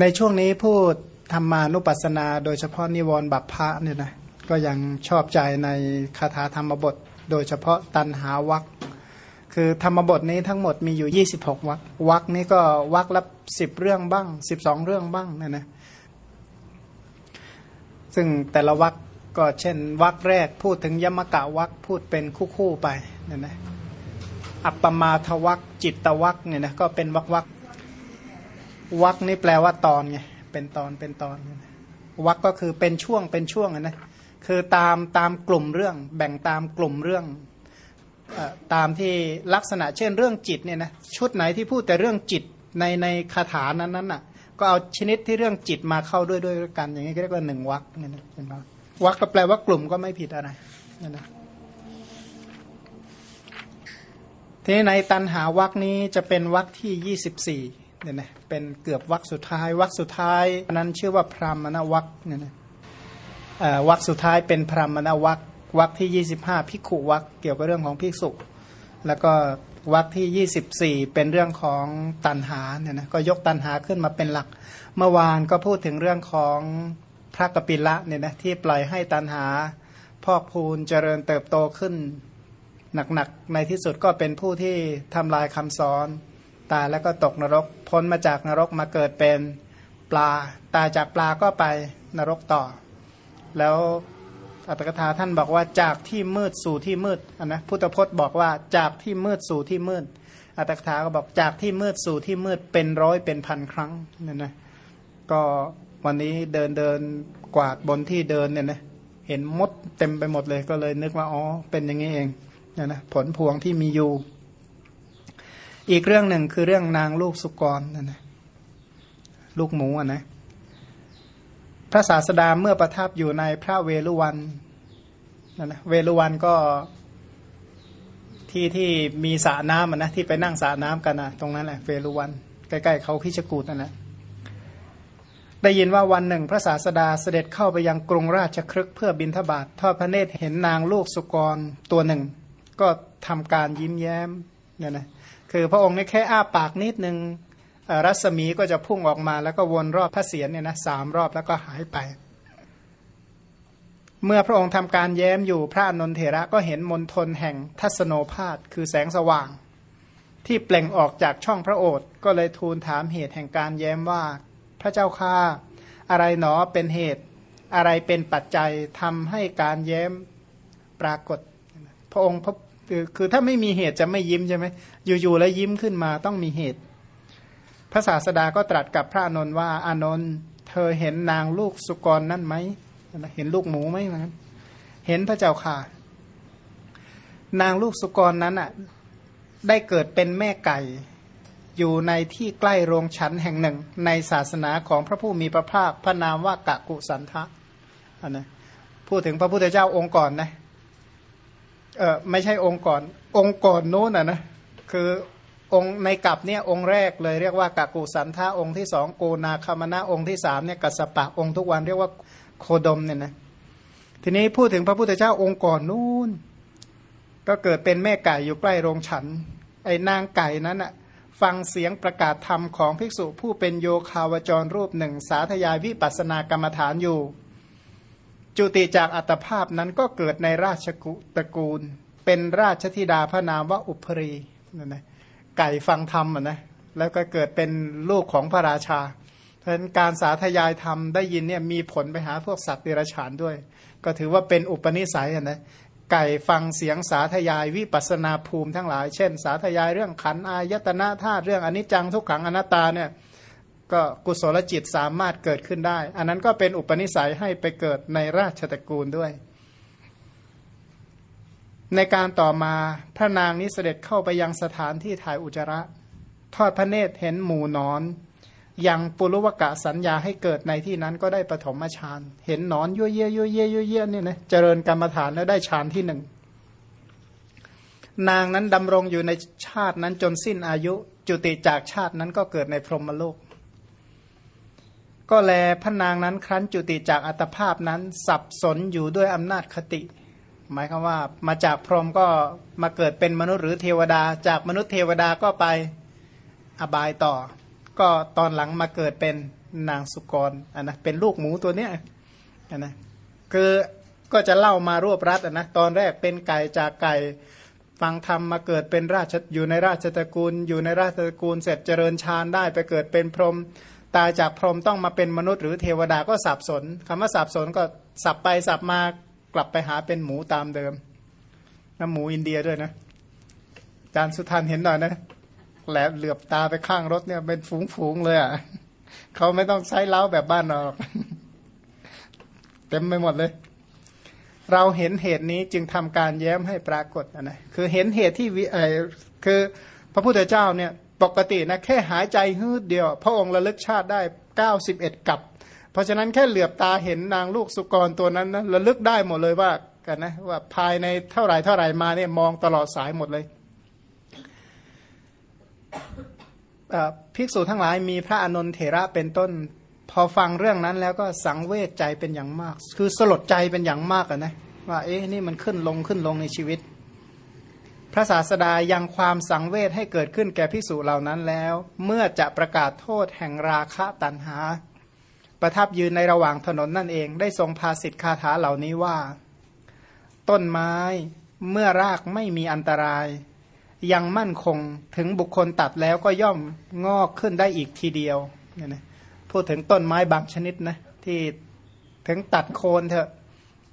ในช่วงนี้พูดธรรมานุปัสสนา โดยเฉพาะนิวรณ์บัพพะเนี่ยนะก็ยังชอบใจในคาถาธรรมบท โดยเฉพาะตันหาวักคือธรรมบทนี้ทั้งหมดมีอยู่ 26 วักวักนี้ก็วักละสิบเรื่องบ้าง 12 เรื่องบ้างเนี่ยนะซึ่งแต่ละวักก็เช่นวักแรกพูดถึงยมกะวักพูดเป็นคู่ๆไปเนี่ยนะอัปปมาทวักจิตตวักเนี่ยนะก็เป็นวักวัก วักนี่แปลว่าตอนไงเป็นตอนเป็นตอนวักก็คือเป็นช่วงเป็นช่วงนะคือตามตามกลุ่มเรื่อง แบ่งตามกลุ่มเรื่องตามที่ลักษณะเช่นเรื่องจิตเนี่ยนะชุดไหนที่พูดแต่เรื่องจิตในในคาถานั้นนั้นน่ะ ก็เอาชนิดที่เรื่องจิตมาเข้าด้วยด้วยกันอย่างนี้ก็เรียกว่าหนึ่งวักเนี่ยนะเป็นวักวักก็แปลว่ากลุ่มก็ไม่ผิดอะไรนี่นะทีนี้ในตันหาวักนี้จะเป็นวักที่ยี่สิบสี่ เนี่ยนะเป็นเกือบวักสุดท้ายวักสุดท้ายนั้นชื่อว่าพรามณวักเนี่ยนะวักสุดท้ายเป็นพรามณวักวักที่ยี่สิบห้าพิกขุวักเกี่ยวกับเรื่องของภิกษุ แล้วก็วักที่ยี่สิบสี่เป็นเรื่องของตันหาเนี่ยนะก็ยกตันหาขึ้นมาเป็นหลัก เมื่อวานก็พูดถึงเรื่องของพระกปิละเนี่ยนะที่ปล่อยให้ตันหาพอกพูนเจริญเติบโตขึ้นหนักๆในที่สุดก็เป็นผู้ที่ทำลายคำสอน ตายแล้วก็ตกนรก พ้นมาจากนรกมาเกิดเป็นปลา ตายจากปลาก็ไปนรกต่อ แล้วอัตถกถาท่านบอกว่าจากที่มืดสู่ที่มืดนนะพุทธพจน์บอกว่าจากที่มืดสู่ที่มืด อัตถกถาก็บอกจากที่มืดสู่ที่มืดเป็นร้อยเป็นพันครั้งนั่นนะก็วันนี้เดินเดินกวาดบนที่เดินเนี่ยนะเห็นมดเต็มไปหมดเลยก็เลยนึกว่าอ๋อเป็นอย่างนี้เองนะนะผลพวงที่มีอยู่ อีกเรื่องหนึ่งคือเรื่องนางลูกสุกรนั่นนะลูกหมูอะนะพระศาสดาเมื่อประทับอยู่ในพระเวลุวันนั่นนะเวลุวันก็ที่ที่มีสระน้ำอะนะที่ไปนั่งสระน้ำกันนะตรงนั้นแหละเวลุวันใกล้ๆเขาพิชกูดนั่นแหละได้ยินว่าวันหนึ่งพระศาสดาเสด็จเข้าไปยังกรุงราชครึกเพื่อบินทบาททอดพระเนตรเห็นนางลูกสุกรตัวหนึ่ง ก็ทำการยิ้มแย้ม เนี่ยนะคือพระองค์นี่แค่อ้าปากนิดนึงเอ่อรัศมีก็จะพุ่งออกมา แล้วก็วนรอบพระเศียรเนี่ยนะสามรอบแล้วก็หายไป เมื่อพระองค์ทำการแย้มอยู่พระอานนทเถระก็เห็นมนทนแห่งทัศโนภาสคือแสงสว่าง ที่เปล่งออกจากช่องพระโอษฐ์ก็เลยทูลถามเหตุแห่งการแย้มว่า พระเจ้าข้าอะไรหนอเป็นเหตุอะไรเป็นปัจจัยทำให้การแย้มปรากฏ พระองค์พระ คือคือถ้าไม่มีเหตุจะไม่ยิ้มใช่ไหมอยู่ๆแล้วยิ้มขึ้นมาต้องมีเหตุ พระศาสดาก็ตรัสกับพระอนนท์ว่าอานนท์เธอเห็นนางลูกสุกรนั่นไหมเห็นลูกหมูไหมนะเห็นพระเจ้าค่ะ นางลูกสุกรนั้นอะได้เกิดเป็นแม่ไก่ อยู่ในที่ใกล้โรงฉันแห่งหนึ่ง ในศาสนาของพระผู้มีพระภาคพระนามว่ากะกุสันทะอันนะพูดถึงพระพุทธเจ้าองค์ก่อนนะ เออไม่ใช่องค์ก่อน องค์ก่อนโน้นอะนะคือองค์ในกับเนี่ยองค์แรกเลยเรียกว่ากากุสันทะองค์ที่สองโกนาคามนะองค์ที่สามเนี่ยกัสปะองค์ทุกวันเรียกว่าโคดมเนี่ยนะทีนี้พูดถึงพระพุทธเจ้าองค์ก่อนนู้นก็เกิดเป็นแม่ไก่อยู่ใกล้โรงฉัน ไอ้นางไก่นั้นอะฟังเสียงประกาศธรรมของภิกษุผู้เป็นโยคาวจรรูปหนึ่ง สาธยายวิปัสสนากรรมฐานอยู่ จุติจากอัตภาพนั้นก็เกิดในราชกุตระกูล เป็นราชธิดาพระนามว่าอุปรีนั่นนะไก่ฟังธรรมอะนะแล้วก็เกิดเป็นลูกของพระราชาเพราะฉะนั้นการสาธยายธรรมได้ยินเนี่ยมีผลไปหาพวกสัตว์เดรัจฉานด้วย ก็ถือว่าเป็นอุปนิสัยอะนะไก่ฟังเสียงสาธยายวิปัสนาภูมิทั้งหลาย เช่น สาธยายเรื่องขันอายตนะธาตุเรื่องอนิจจังทุกขังอนัตตาเนี่ย ก็กุศลจิตสามารถเกิดขึ้นได้ อันนั้นก็เป็นอุปนิสัยให้ไปเกิดในราชตระกูลด้วย ในการต่อมาพระนางนี้เสด็จเข้าไปยังสถานที่ถ่ายอุจระ ทอดพระเนตรเห็นหมู่นอน ยังปุรุวกะสัญญาให้เกิดในที่นั้นก็ได้ปฐมฌาน เห็นนอนยั่วเยี่ยยั่วเยี่ยยั่วเยี่ยเนี่ยนะเจริญกรรมฐานแล้วได้ฌานที่หนึ่งนางนั้นดำรงอยู่ในชาตินั้นจนสิ้นอายุ จุติจากชาตินั้นก็เกิดในพรหมโลก ก็แลพระนางนั้นครั้นจุติจากอัตภาพนั้น สับสนอยู่ด้วยอำนาจคติ หมายความว่ามาจากพรหมก็มาเกิดเป็นมนุษย์หรือเทวดา จากมนุษย์เทวดาก็ไปอบายต่อ ก็ตอนหลังมาเกิดเป็นนางสุกรอันนะเป็นลูกหมูตัวเนี้ยอันนะคือก็จะเล่ามารวบรัดนะตอนแรกเป็นไก่จากไก่ฟังธรรมมาเกิดเป็นราชอยู่ในราชตระกูล อยู่ในราชตระกูลเสร็จเจริญฌานได้ไปเกิดเป็นพรหม ตายจากพรหมต้องมาเป็นมนุษย์หรือเทวดาก็สับสนคำว่าสับสนก็สับไปสับมากลับไปหาเป็นหมูตามเดิมน้ำหมูอินเดียด้วยนะจารสุทันเห็นหน่อยนะแหลบเหลือบตาไปข้างรถเนี่ยเป็นฝูงๆเลยอะเขาไม่ต้องใช้เล้าแบบบ้านเราเต็มไปหมดเลย เราเห็นเหตุนี้จึงทำการแย้มให้ปรากฏนะคือเห็นเหตุที่วิเอคือพระพุทธเจ้าเนี่ย ปกตินะแค่หายใจฮืดเดียว พระองค์ระลึกชาติได้เก้าสิบเอ็ดกับ เพราะฉะนั้นแค่เหลือบตาเห็นนางลูกสุกรตัวนั้นนะระลึกได้หมดเลยว่ากันนะว่าภายในเท่าไหร่เท่าไหร่มาเนี่ยมองตลอดสายหมดเลยภิกษุทั้งหลายมีพระอนนทเถระเป็นต้น พอฟังเรื่องนั้นแล้วก็สังเวชใจเป็นอย่างมาก คือสลดใจเป็นอย่างมากนะว่าเอ๊ะนี่มันขึ้นลงขึ้นลงในชีวิต พระศาสดายังความสังเวชให้เกิดขึ้นแก่ภิกษุเหล่านั้นแล้ว เมื่อจะประกาศโทษแห่งราคะตันหา ประทับยืนในระหว่างถนนนั่นเอง ได้ทรงพาสิทธิคาถาเหล่านี้ว่า ต้นไม้เมื่อรากไม่มีอันตราย ยังมั่นคงถึงบุคคลตัดแล้วก็ย่อมงอกขึ้นได้อีกทีเดียวเนี่ยนะพูดถึงต้นไม้บางชนิดนะที่ถึงตัดโคนเถอะ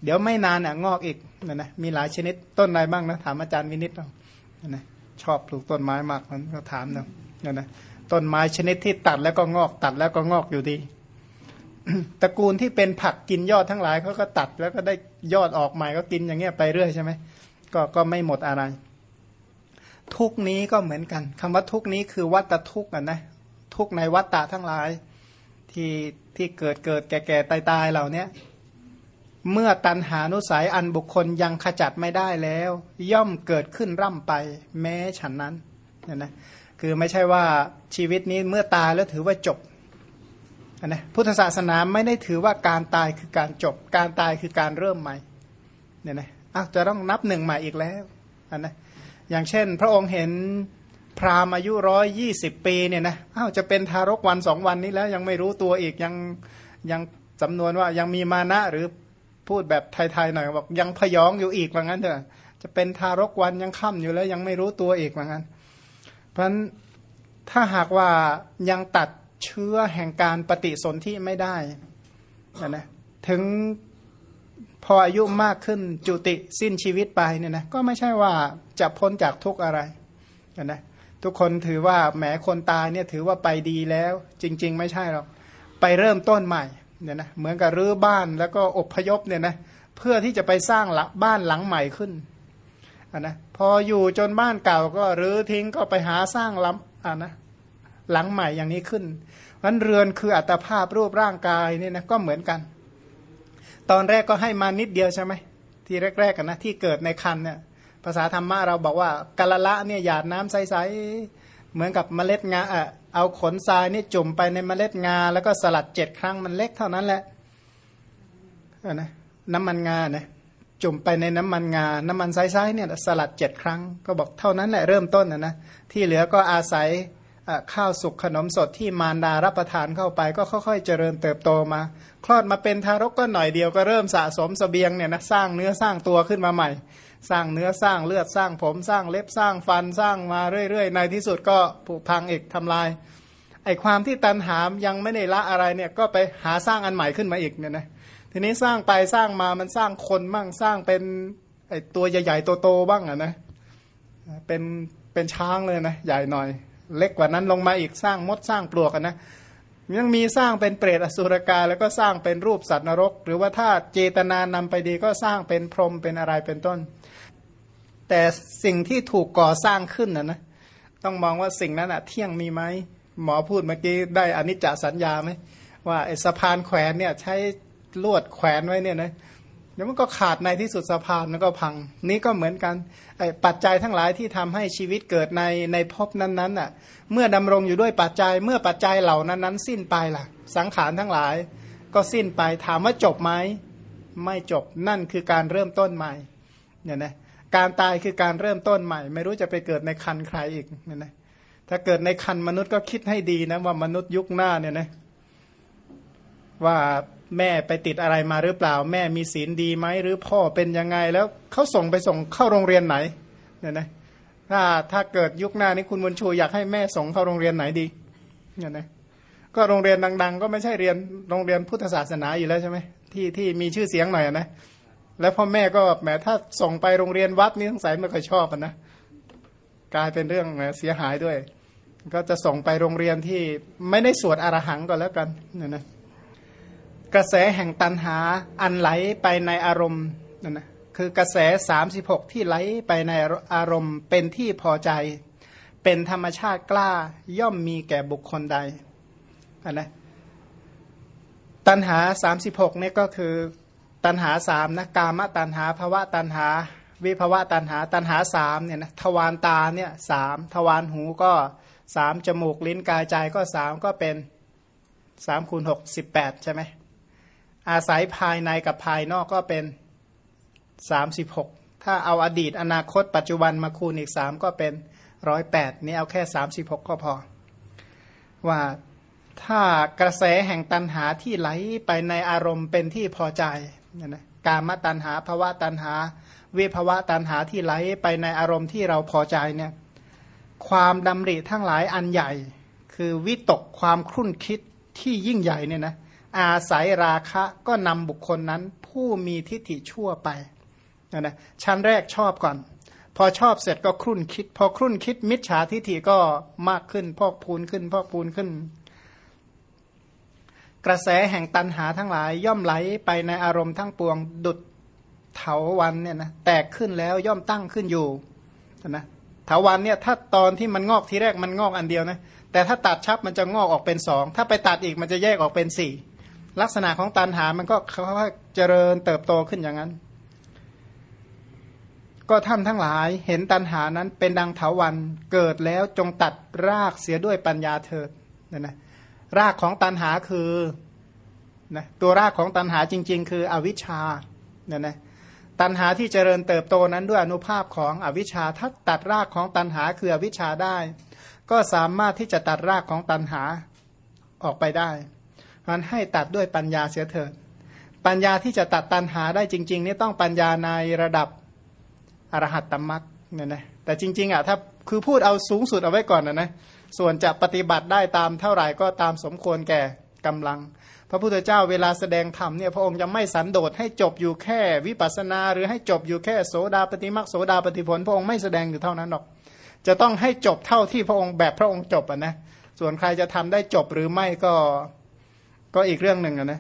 เดี๋ยวไม่นานอะงอกอีกนี่ยนะมีหลายชนิดต้นอะไรบ้างนะถามอาจารย์วินิจเนาะนะชอบปลูกต้นไม้มากมันก็ถามเนาะเนี่ยนะต้นไม้ชนิดที่ตัดแล้วก็งอก ตัดแล้วก็งอกอยู่ดีตระกูลที่เป็นผักกินยอดทั้งหลายเขาก็ตัดแล้วก็ได้ยอดออกใหม่ก็กินอย่างเงี้ยไปเรื่อยใช่ไหมก็ก็ไม่หมดอะไร ทุกนี้ก็เหมือนกันคำว่าทุกนี้คือวัตทุกข์นะทุกในวัตตะทั้งหลาย ที่ที่เกิดเกิดแก่แก่ตายตายเหล่านี้ เมื่อตันหานุสัยอันบุคคลยังขจัดไม่ได้แล้ว ย่อมเกิดขึ้นร่ำไป แม้ฉันนั้นเนี่ยนะคือไม่ใช่ว่าชีวิตนี้เมื่อตายแล้วถือว่าจบนะพุทธศาสนาไม่ได้ถือว่าการตายคือการจบ การตายคือการเริ่มใหม่เนี่ยนะอ้าวจะต้องนับหนึ่งใหม่อีกแล้วนนะอย่างเช่น พระองค์เห็นพราหมณ์อายุร้อยยี่สิบปีเนี่ยนะอ้าวจะเป็นทารกวันสองวันนี้แล้วยังไม่รู้ตัวอีกยังยังจำนวนว่ายังมีมานะหรือ พูดแบบไทยๆหน่อยบอกยังพยองอยู่อีกว่างั้นเถอะจะเป็นทารกวันยังค่ำอยู่แล้วยังไม่รู้ตัวอีกว่างั้น เพราะฉะนั้นถ้าหากว่ายังตัดเชื้อแห่งการปฏิสนธิไม่ได้นะถึงพออายุมากขึ้นจุติสิ้นชีวิตไปเนี่ยนะก็ไม่ใช่ว่าจะพ้นจากทุกอะไรนะทุกคนถือว่าแหมคนตายเนี่ยถือว่าไปดีแล้ว จริง ๆ ไม่ใช่หรอกไปเริ่มต้นใหม่ เนี่ยนะเหมือนกับรื้อบ้านแล้วก็อบพยพเนี่ยนะเพื่อที่จะไปสร้างบ้านหลังใหม่ขึ้นนะพออยู่จนบ้านเก่าก็รื้อทิ้งก็ไปหาสร้างล้ำอ่านะหลังใหม่อย่างนี้ขึ้นนั้นเรือนคืออัตภาพรูปร่างกายเนี่ยนะก็เหมือนกัน ตอนแรกก็ให้มานิดเดียวใช่ไหมที่แรกๆกันนะที่เกิดในคันเนี่ยภาษาธรรมะเราบอกว่ากะละละเนี่ยหยาดน้ำใสๆ เหมือนกับเมล็ดงาเอาขนทรายนี่จุ่มไปในเมล็ดงา แล้วก็สลัดเจ็ดครั้งมันเล็กเท่านั้นแหละนะน้ำมันงาเนี่ยจุ่มไปในน้ำมันงา น้ำมันใสๆเนี่ยสลัดเจ็ดครั้ง ก็บอกเท่านั้นแหละเริ่มต้นนะนะที่เหลือก็อาศัยข้าวสุกขนมสดที่มารดารับประทานเข้าไป ก็ค่อยๆ เจริญเติบโตมา คลอดมาเป็นทารกก็หน่อยเดียวก็เริ่มสะสมสเสบียงเนี่ยนะสร้างเนื้อสร้างตัวขึ้นมาใหม่ สร้างเนื้อสร้างเลือดสร้างผมสร้างเล็บสร้างฟันสร้างมาเรื่อยๆ ในที่สุดก็ผุพังอีกทำลายไอความที่ตันหามยังไม่ได้ละอะไรเนี่ยก็ไปหาสร้างอันใหม่ขึ้นมาอีกเนี่ยนะทีนี้สร้างไปสร้างมามันสร้างคนบ้างสร้างเป็นไอตัวใหญ่ๆโตๆบ้างอะนะเป็นเป็นช้างเลยนะใหญ่หน่อย เล็กกว่านั้นลงมาอีกสร้างมดสร้างปลวกนนะยังมีสร้างเป็นเปรตอสุรกายแล้วก็สร้างเป็นรูปสัตว์นรก หรือว่าถ้าเจตนานำไปดีก็สร้างเป็นพรหมเป็นอะไรเป็นต้น แต่สิ่งที่ถูกก่อสร้างขึ้นนะนะต้องมองว่าสิ่งนั้นอะเที่ยงมีไหมหมอพูดเมื่อกี้ได้อนิจจสัญญาไหมว่าไอ้สะพานแขวนเนี่ยใช้ลวดแขวนไว้เนี่ยนะเดี๋ยวมันก็ขาดในที่สุดสะพานมันก็พัง นี้ก็เหมือนกันไอ้ปัจจัยทั้งหลายที่ทำให้ชีวิตเกิดในในภพนั้นๆน่ะเมื่อดำรงอยู่ด้วยปัจจัยเมื่อปัจจัยเหล่านั้นนั้นสิ้นไปล่ะ สังขารทั้งหลาย ก็สิ้นไปถามว่าจบไหมไม่จบนั่นคือการเริ่มต้นใหม่เนี่ยนะ การตายคือการเริ่มต้นใหม่ ไม่รู้จะไปเกิดในคันใครอีกเนี่ยนะถ้าเกิดในคันมนุษย์ก็คิดให้ดีนะว่ามนุษย์ยุคหน้าเนี่ยนะว่าแม่ไปติดอะไรมาหรือเปล่า แม่มีศีลดีไหมหรือพ่อเป็นยังไง แล้วเขาส่งไปส่งเข้าโรงเรียนไหนเนี่ยนะถ้าถ้าเกิดยุคหน้านี้คุณบุญชูอยากให้แม่ส่งเข้าโรงเรียนไหนดีเนี่ยนะก็โรงเรียนดัง ๆ ก็ไม่ใช่เรียนโรงเรียนพุทธศาสนาอยู่แล้วใช่ไหมที่ที่มีชื่อเสียงหน่อยนะ แล้วพ่อแม่ก็แหมถ้าส่งไปโรงเรียนวัดนี่สงสัยไม่ค่อยชอบนะกลายเป็นเรื่องเสียหายด้วย ก็จะส่งไปโรงเรียนที่ไม่ได้สวดอรหังก็แล้วกันนี่นะกระแสแห่งตันหาอันไหลไปในอารมณ์นั่นนะคือกระแส 36 ที่ไหลไปในอารมณ์เป็นที่พอใจ เป็นธรรมชาติกล้าย่อมมีแก่บุคคลใดนะตันหา 36นี่ก็คือ ตันหาสามนะกามตันหาภวะตันหา วิภวะตันหาตันหาสามเนี่ยนะทวารตาเนี่ยสามทวารหูก็สามจมูกลิ้นกายใจก็สามก็เป็นสามคูณหกสิบแปดใช่ไหมอาศัยภายในกับภายนอกก็เป็นสามสิบหกถ้าเอาอดีตอนาคตปัจจุบันมาคูณอีกสามก็เป็นร้อยแปดนี่เอาแค่สามสิบหกก็พอ ว่าถ้ากระแสแห่งตันหาที่ไหลไปในอารมณ์เป็นที่พอใจ เนี่ยนะกามตันหาภาวะตันหา เวภาวะตันหาที่ไหลไปในอารมณ์ที่เราพอใจเนี่ยความดำริทั้งหลายอันใหญ่ คือวิตกความครุ่นคิดที่ยิ่งใหญ่เนี่ยนะอาศัยราคะก็นำบุคคลนั้นผู้มีทิฏฐิชั่วไปนะนะชั้นแรกชอบก่อน พอชอบเสร็จก็ครุ่นคิด พอครุ่นคิดมิจฉาทิฏฐิก็มากขึ้น พอกพูนขึ้น พอกพูนขึ้น กระแสแห่งตันหาทั้งหลาย ย่อมไหลไปในอารมณ์ทั้งปวงดุดเถาวันเนี่ยนะแตกขึ้นแล้วย่อมตั้งขึ้นอยู่นะเถาวันเนี่ยถ้าตอนที่มันงอกทีแรกมันงอกอันเดียวนะแต่ถ้าตัดชับมันจะงอกออกเป็นสองถ้าไปตัดอีกมันจะแยกออกเป็นสี่ลักษณะของตันหามันก็เขาเจริญเติบโตขึ้นอย่างนั้น ก็ท่านทั้งหลายเห็นตันหานั้นเป็นดังเถาวันเกิดแล้วจงตัดรากเสียด้วยปัญญาเถิดนะนะ รากของตันหาคือนะตัวรากของตันหาจริง ๆ คืออวิชชาเนี่ยนะตันหาที่เจริญเติบโตนั้นด้วยอนุภาพของอวิชชาถ้าตัดรากของตันหาคืออวิชชาได้ ก็สามารถที่จะตัดรากของตันหาออกไปได้มันให้ตัดด้วยปัญญาเสียเถิดปัญญาที่จะตัดตันหาได้จริง ๆ นี่ต้องปัญญาในระดับอรหัตตมรักเนี่ยนะแต่จริงๆอะถ้าคือพูดเอาสูงสุดเอาไว้ก่อนนะนะ ส่วนจะปฏิบัติได้ตามเท่าไหร่ก็ตามสมควรแก่กำลัง พระพุทธเจ้าเวลาแสดงธรรมเนี่ยพระองค์จะไม่สันโดษให้จบอยู่แค่วิปัสนา หรือให้จบอยู่แค่โสดาปฏิมักโสดาปฏิผล พระองค์ไม่แสดงอยู่เท่านั้นหรอก จะต้องให้จบเท่าที่พระองค์แบบพระองค์จบอะนะส่วนใครจะทำได้จบหรือไม่ก็ก็อีกเรื่องหนึ่งนะ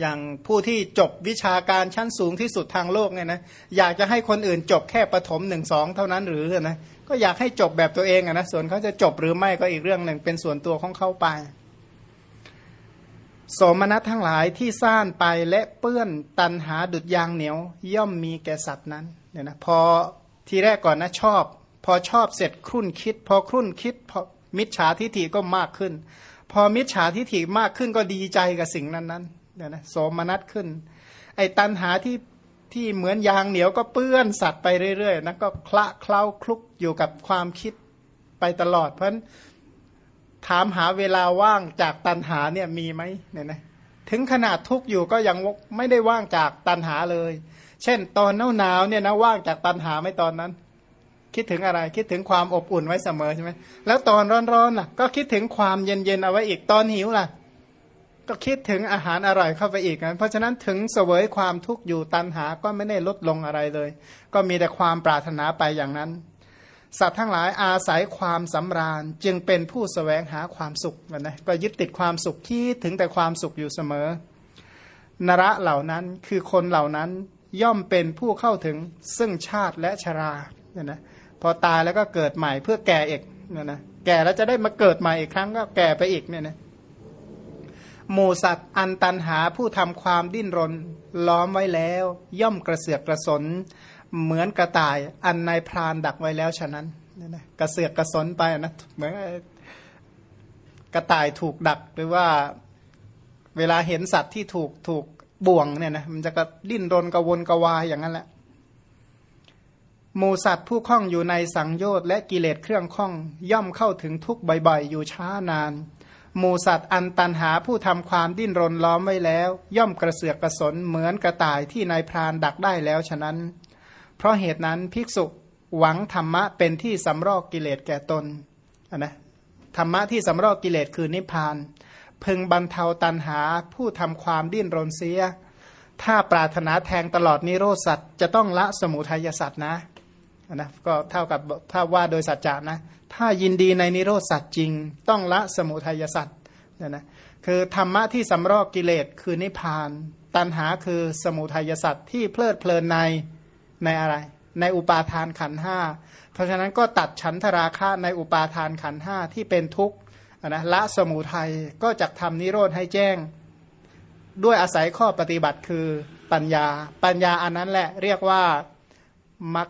อย่างผู้ที่จบวิชาการชั้นสูงที่สุดทางโลกเนี่ยนะอยากจะให้คนอื่นจบแค่ประถมหนึ่งสองเท่านั้นหรือนะก็อยากให้จบแบบตัวเองอะนะส่วนเขาจะจบหรือไม่ก็อีกเรื่องหนึ่งเป็นส่วนตัวของเขาไปโสมนัสทั้งหลายที่ซ่านไปและเปื้อนตันหาดุดยางเหนียว ย่อมมีแก่สัตว์นั้นเนี่ยนะพอทีแรกก่อนนะชอบ พอชอบเสร็จครุ่นคิด พอครุ่นคิดพอมิจฉาทิฏฐิก็มากขึ้น พอมิจฉาทิฏฐิมากขึ้นก็ดีใจกับสิ่งนั้นนั้น เนี่ยนะโสมนัสขึ้น ไอ้ตันหาที่ที่เหมือนยางเหนียวก็เปื้อนสัตว์ไปเรื่อยๆนะก็คละเคล้าคลุกอยู่กับความคิดไปตลอด เพราะฉะนั้นถามหาเวลาว่างจากตันหาเนี่ยมีไหมเนี่ยนะถึงขนาดทุกอยู่ก็ยังไม่ได้ว่างจากตันหาเลย เช่น ตอนหนาวๆเนี่ยนะว่างจากตันหาไม่ตอนนั้น คิดถึงอะไรคิดถึงความอบอุ่นไว้เสมอใช่ไหมแล้วตอนร้อนๆล่ะ ก็คิดถึงความเย็นๆเอาไว้อีกตอนหิวล่ะ ก็คิดถึงอาหารอร่อยเข้าไปอีกนะเพราะฉะนั้นถึงเสวยความทุกข์อยู่ตันหาก็ไม่ได้ลดลงอะไรเลย ก็มีแต่ความปรารถนาไปอย่างนั้น สัตว์ทั้งหลายอาศัยความสำราญ จึงเป็นผู้สแสวงหาความสุขนะก็ยึดติดความสุขคิดถึงแต่ความสุขอยู่เสมอนระเหล่านั้นคือคนเหล่านั้นย่อมเป็นผู้เข้าถึงซึ่งชาติและชราเนี่ยนะพอตายแล้วก็เกิดใหม่เพื่อแก่อีกเนี่ยนะแก่แล้วจะได้มาเกิดใหม่อีกครั้งก็แก่ไปอีกเนี่ยนะ หมูสัตว์อันตันหาผู้ทำความดิ้นรนล้อมไว้แล้ว ย่อมกระเสือกกระสน เหมือนกระต่ายอันนายพรานดักไว้แล้วฉะนั้นเนี่ยนะกระเสือกกระสนไปนะเหมือนกระต่ายถูกดักหรือว่าเวลาเห็นสัตว์ที่ถูกถูกบ่วงเนี่ยนะมันจะกระดิ้นรนกระวนกระวายอย่างนั้นแหละหมูสัตว์ผู้คล้องอยู่ในสังโยชน์และกิเลสเครื่องคล้องย่อมเข้าถึงทุกบ่อยๆ อยู่ช้านาน หมูสัตว์อันตันหาผู้ทำความดิ้นรนล้อมไว้แล้ว ย่อมกระเสือกกระสนเหมือนกระต่ายที่นายพรานดักได้แล้วฉะนั้น เพราะเหตุนั้นภิกษุหวังธรรมะเป็นที่สำรอกกิเลสแก่ตนนะธรรมะที่สำรอกกิเลสคือนิพพาน พึงบรรเทาตันหาผู้ทำความดิ้นรนเสีย ถ้าปรารถนาแทงตลอดนิโรสัตว์จะต้องละสมุทัยสัตว์นะ นะก็เท่ากับถ้าว่าโดยสัจจะนะ ถ้ายินดีในนิโรธสัตว์จริง ต้องละสมุทัยสัตว์เนี่ยนะคือธรรมะที่สำรอกกิเลสคือนิพพาน ตันหาคือสมุทัยสัตว์ที่เพลิดเพลินในในอะไร ในอุปาทานขันห้าเพราะฉะนั้นก็ตัดฉันทราคะในอุปาทานขันห้าที่เป็นทุกข์นะละสมุทัยก็จะทำนิโรธให้แจ้ง ด้วยอาศัยข้อปฏิบัติคือปัญญา ปัญญาอันนั้นแหละเรียกว่ามัก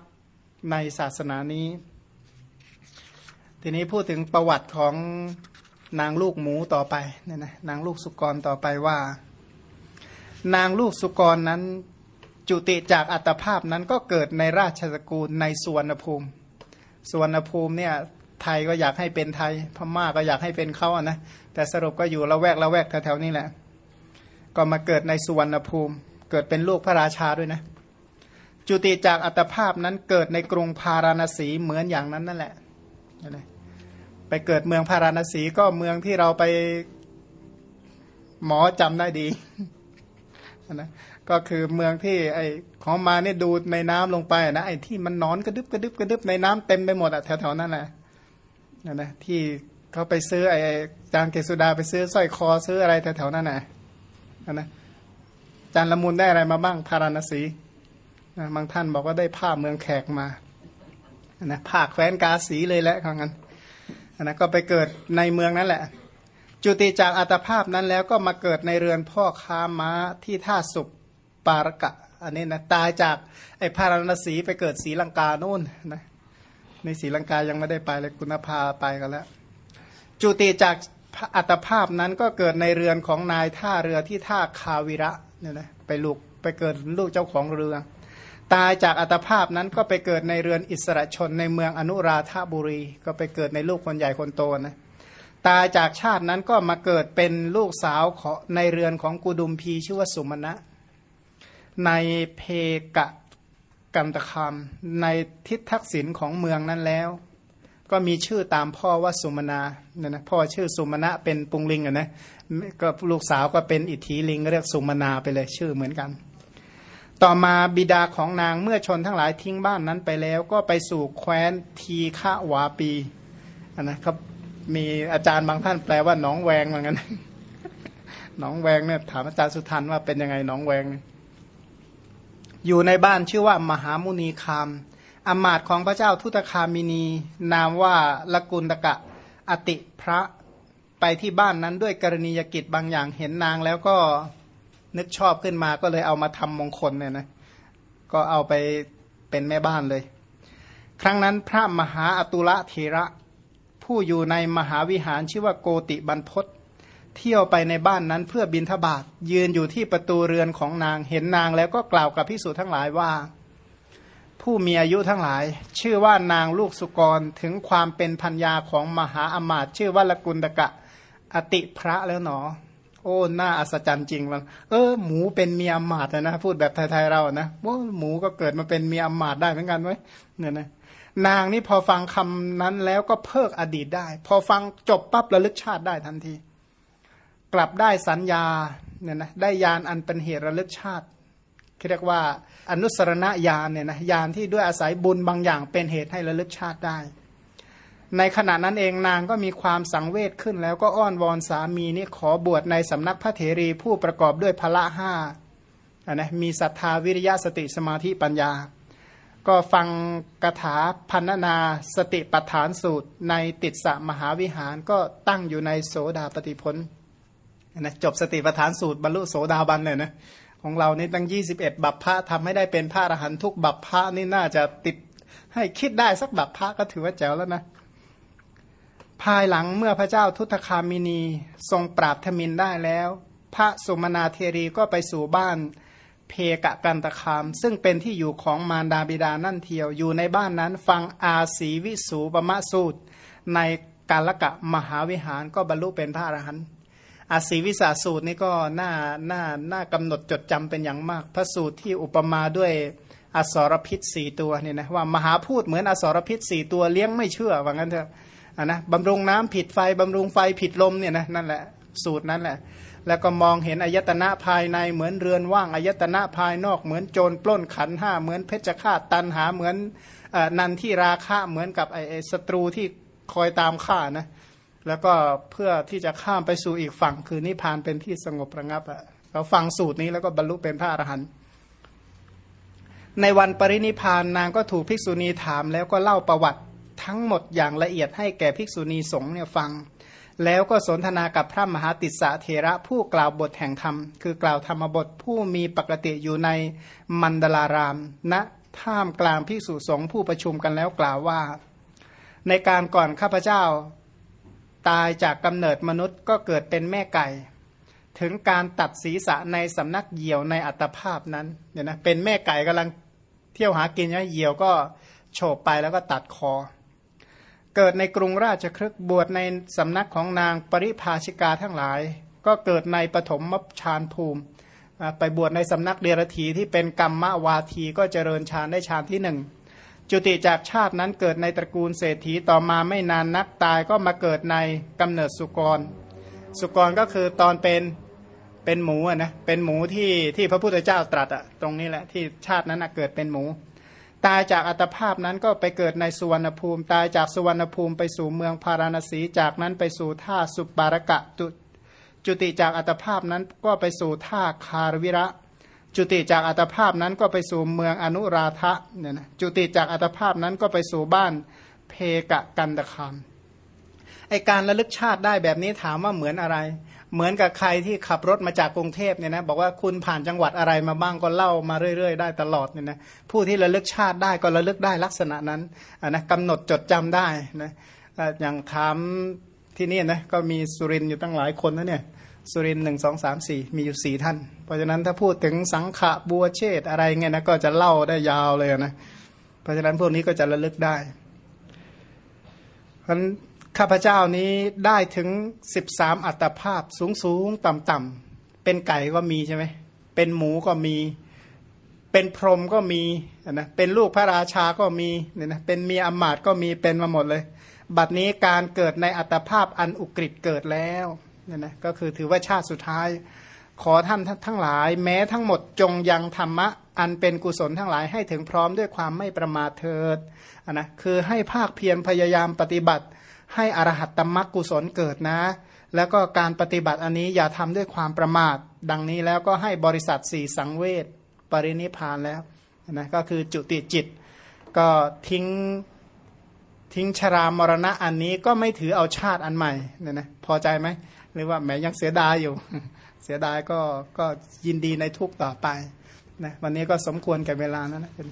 ในศาสนานี้ ทีนี้พูดถึงประวัติของนางลูกหมูต่อไปเนี่ยนะนางลูกสุกรต่อไปว่า นางลูกสุกรนั้นจุติจากอัตภาพนั้นก็เกิดในราชสกุลในสวนภูมิสวนภูมิเนี่ยไทยก็อยากให้เป็นไทย พม่าก็อยากให้เป็นเขาอะนะแต่สรุปก็อยู่ละแวกละแวกแถวๆนี้แหละ ก็มาเกิดในสุวรรณภูมิ เกิดเป็นลูกพระราชาด้วยนะ จุติจากอัตภาพนั้นเกิดในกรุงพาราณสีเหมือนอย่างนั้นนั่นแหละไปเกิดเมืองพาราณสีก็เมืองที่เราไปหมอจำได้ดีนะก็คือเมืองที่ไอของมาเนี่ยดูในน้ำลงไปนะไอที่มันนอนกระดึบกระดึบกระดึบในน้ำเต็มไปหมดอะแถวๆนั้นแหละนะนะที่เขาไปซื้อไอจางเกสุดาไปซื้อสร้อยคอซื้ออะไรแถวๆนั้นนะนะจานละมุนได้อะไรมาบ้างพาราณสี บางท่านบอกว่าได้ผ้าเมืองแขกมานะผ้าแคว้นกาสีเลยแหละของนั้นนะก็ไปเกิดในเมืองนั้นแหละ จุติจากอัตภาพนั้นแล้วก็มาเกิดในเรือนพ่อค้าม้าที่ท่าสุขปารกะ อันนี้นะตายจากไอ้พาราณสีไปเกิดสีลังกาโน่นนะในสีลังกายังไม่ได้ไปเลยคุณภาไปกันแล้ว จุติจากอัตภาพนั้นก็เกิดในเรือนของนายท่าเรือที่ท่าคาวิระเนี่ยนะไปลูกไปเกิดลูกเจ้าของเรือ ตายจากอัตภาพนั้นก็ไปเกิดในเรือนอิสระชนในเมืองอนุราธาบุรี ก็ไปเกิดในลูกคนใหญ่คนโตนะตายจากชาตินั้นก็มาเกิดเป็นลูกสาวในเรือนของกุดุมพีชื่อว่าสุมาณะในเพกะกันตคามในทิศทักษิณของเมืองนั้นแล้ว ก็มีชื่อตามพ่อว่าสุมาณาเนี่ยนะพ่อชื่อสุมาณะเป็นปุงลิงอะนะก็ลูกสาวก็เป็นอิทธิลิงเรียกสุมาณาไปเลยชื่อเหมือนกัน ต่อมาบิดาของนางเมื่อชนทั้งหลายทิ้งบ้านนั้นไปแล้ว ก็ไปสู่แคว้นทีฆาวาปีนนะครับ มีอาจารย์บางท่านแปลว่าน้องแวงเหมือนกันน้องแวงเนี่ยถามอาจารย์สุทันว่าเป็นยังไงน้องแวง อยู่ในบ้านชื่อว่ามหามุนีคามอมาตของพระเจ้าทุตคามินี นามว่าลกุลตกะอติพระไปที่บ้านนั้นด้วยกรณียกิจบางอย่างเห็นนางแล้วก็ นึกชอบขึ้นมาก็เลยเอามาทำมงคลเนี่ยนะก็เอาไปเป็นแม่บ้านเลย ครั้งนั้นพระมหาอตุละเทระ ผู้อยู่ในมหาวิหารชื่อว่าโกติบรรพศเที่ยวไปในบ้านนั้นเพื่อบินทบาทยืนอยู่ที่ประตูเรือนของนางเห็นนางแล้วก็กล่าวกับพิสูจทั้งหลายว่า ผู้มีอายุทั้งหลาย ชื่อว่านางลูกสุกรถึงความเป็นพัญญาของมหาอมาตชื่อว่าลกุลตกะ อติพระแล้วหนอ โอ้หน้าอัศจรรย์จริงมันเออหมูเป็นเมียอมาดนะนะพูดแบบไทยๆเรานะว่าหมูก็เกิดมาเป็นเมียอมาดได้เหมือนกันไว้เนี่ยนะนางนี่พอฟังคำนั้นแล้วก็เพิกอดีตได้ พอฟังจบปั๊บระลึกชาติได้ทันที กลับได้สัญญาเนี่ยนะได้ยานอันเป็นเหตุระลึกชาติเรียกว่าอนุสรณญาณเนี่ยนะญาณที่ด้วยอาศัยบุญบางอย่างเป็นเหตุให้ระลึกชาติได้ ในขณะนั้นเองนางก็มีความสังเวชขึ้นแล้วก็อ้อนวอนสามีนี่ขอบวชในสำนักพระเถรีผู้ประกอบด้วยพละห้านะมีศรัทธาวิริยะสติสมาธิปัญญา ก็ฟังกถาพันนาสติปัฏฐานสูตรในติดสมหาวิหารก็ตั้งอยู่ในโสดาปฏิพลนะจบสติปัฏฐานสูตรบรรลุโสดาบันเลยนะของเรานี่ตั้งยี่สิบเอ็ดบัพพะทำให้ได้เป็นพระอรหันทุกบัพพะนี่น่าจะติดให้คิดได้สักบัพพะก็ถือว่าแจ๋วแล้วนะ ภายหลังเมื่อพระเจ้าทุตคามินีทรงปราบธมินได้แล้ว พระสุมนาเทรีก็ไปสู่บ้านเพกะกันตคาม ซึ่งเป็นที่อยู่ของมารดาบิดานั่นเทียวอยู่ในบ้านนั้นฟังอาศีวิสูปมะสูตร ในกาลกะมหาวิหารก็บรรลุเป็นพระอรหันต์อาศีวิสาสูตรนี่ก็น่าน่าน่ากำหนดจดจำเป็นอย่างมาก พระสูตรที่อุปมาด้วยอสรพิษสี่ตัวเนี่ยนะว่ามหาพูดเหมือนอสรพิษสี่ตัวเลี้ยงไม่เชื่อว่างั้นเถอะ อะนะบำรุงน้ำผิดไฟบำรุงไฟผิดลมเนี่ยนะนั่นแหละสูตรนั้นแหละ แล้วก็มองเห็นอายตนะภายในเหมือนเรือนว่างอายตนะภายนอกเหมือนโจรปล้นขันห้าเหมือนเพชฌฆาตตันหาเหมือนอนันที่ราคะเหมือนกับไอ้ศัตรูที่คอยตามฆ่านะแล้วก็เพื่อที่จะข้ามไปสู่อีกฝั่งคือนิพพานเป็นที่สงบระงับอะเราฟังสูตรนี้แล้วก็บรรลุเป็นพระอรหันต์ในวันปรินิพานนางก็ถูกภิกษุณีถามแล้วก็เล่าประวัติ ทั้งหมดอย่างละเอียดให้แก่ภิกษุณีสงฆ์เนี่ยฟัง แล้วก็สนทนากับพระมหาติสะเทระผู้กล่าวบทแห่งธรรม คือกล่าวธรรมบทผู้มีปกติอยู่ในมันดลารามณนะท่ามกลางภิกษุสงฆ์ผู้ประชุมกันแล้วกล่าวว่า ในการก่อนข้าพเจ้า ตายจากกำเนิดมนุษย์ก็เกิดเป็นแม่ไก่ ถึงการตัดศีรษะในสำนักเหยี่ยวในอัตภาพนั้นเนี่ยนะเป็นแม่ไก่กำลังเที่ยวหากินนะเหยี่ยวก็โฉบไปแล้วก็ตัดคอ เกิดในกรุงราชครึกบวชในสำนักของนางปริภาชิกาทั้งหลาย ก็เกิดในปฐมมฌานภูมิ ไปบวชในสำนักเดรธีที่เป็นกรรมวาทีก็เจริญฌานได้ฌานที่หนึ่งจุติจากชาตินั้นเกิดในตระกูลเศรษฐีต่อมาไม่นานนักตายก็มาเกิดในกำเนิดสุกร สุกรก็คือตอนเป็นเป็นหมูนะเป็นหมูที่ที่พระพุทธเจ้าตรัสอะตรงนี้แหละที่ชาตินั้นเกิดเป็นหมู ตายจากอัตภาพนั้นก็ไปเกิดในสุวรรณภูมิ ตายจากสุวรรณภูมิไปสู่เมืองพาราณสีจากนั้นไปสู่ท่าสุปารกะจุจุติจากอัตภาพนั้นก็ไปสู่ท่าคารวิระ จุติจากอัตภาพนั้นก็ไปสู่เมืองอนุราธะเนี่ยนะจุติจากอัตภาพนั้นก็ไปสู่บ้านเพกะกันตะคามไอการระลึกชาติได้แบบนี้ถามว่าเหมือนอะไร เหมือนกับใครที่ขับรถมาจากกรุงเทพเนี่ยนะบอกว่าคุณผ่านจังหวัดอะไรมาบ้างก็เล่ามาเรื่อย ๆ ได้ตลอดเนี่ยนะผู้ที่ระลึกชาติได้ก็ระลึกได้ลักษณะนั้นนะกำหนดจดจำได้นะอย่างถามที่นี่นะก็มีสุรินอยู่ตั้งหลายคนนะเนี่ยสุรินหนึ่งสองสามสี่มีอยู่สี่ท่าน เพราะฉะนั้นถ้าพูดถึงสังขะบัวเชษอะไรเงี้ยนะก็จะเล่าได้ยาวเลยนะเพราะฉะนั้นพวกนี้ก็จะระลึกได้เพราะ ข้าพเจ้านี้ได้ถึงสิบสามอัตภาพสูงสูงต่ำต่ำเป็นไก่ก็มีใช่ไหมเป็นหมูก็มี เป็นพรหมก็มีนะเป็นลูกพระราชาก็มีเนี่ยนะเป็นเมียอมาตก็มีเป็นมาหมดเลย บัดนี้การเกิดในอัตภาพอันอุกฤษเกิดแล้วเนี่ยนะก็คือถือว่าชาติสุดท้าย ขอท่านทั้งหลาย แม้ทั้งหมดจงยังธรรมะอันเป็นกุศลทั้งหลายให้ถึงพร้อมด้วยความไม่ประมาทเถิดนะคือให้ภาคเพียรพยายามปฏิบัติ ให้อรหัตตมรรคกุศลเกิดนะ แล้วก็การปฏิบัติอันนี้อย่าทำด้วยความประมาท ดังนี้แล้วก็ให้บริษัทสี่สังเวชปรินิพานแล้วนะก็คือจุติจิต ก็ทิ้งทิ้งชรามรณะอันนี้ก็ไม่ถือเอาชาติอันใหม่เนี่ยนะพอใจไหมหรือว่าแม้ยังเสียดายอยู่ เสียดายก็ก็ยินดีในทุกต่อไปนะวันนี้ก็สมควรแก่เวลานั้นนะเป็น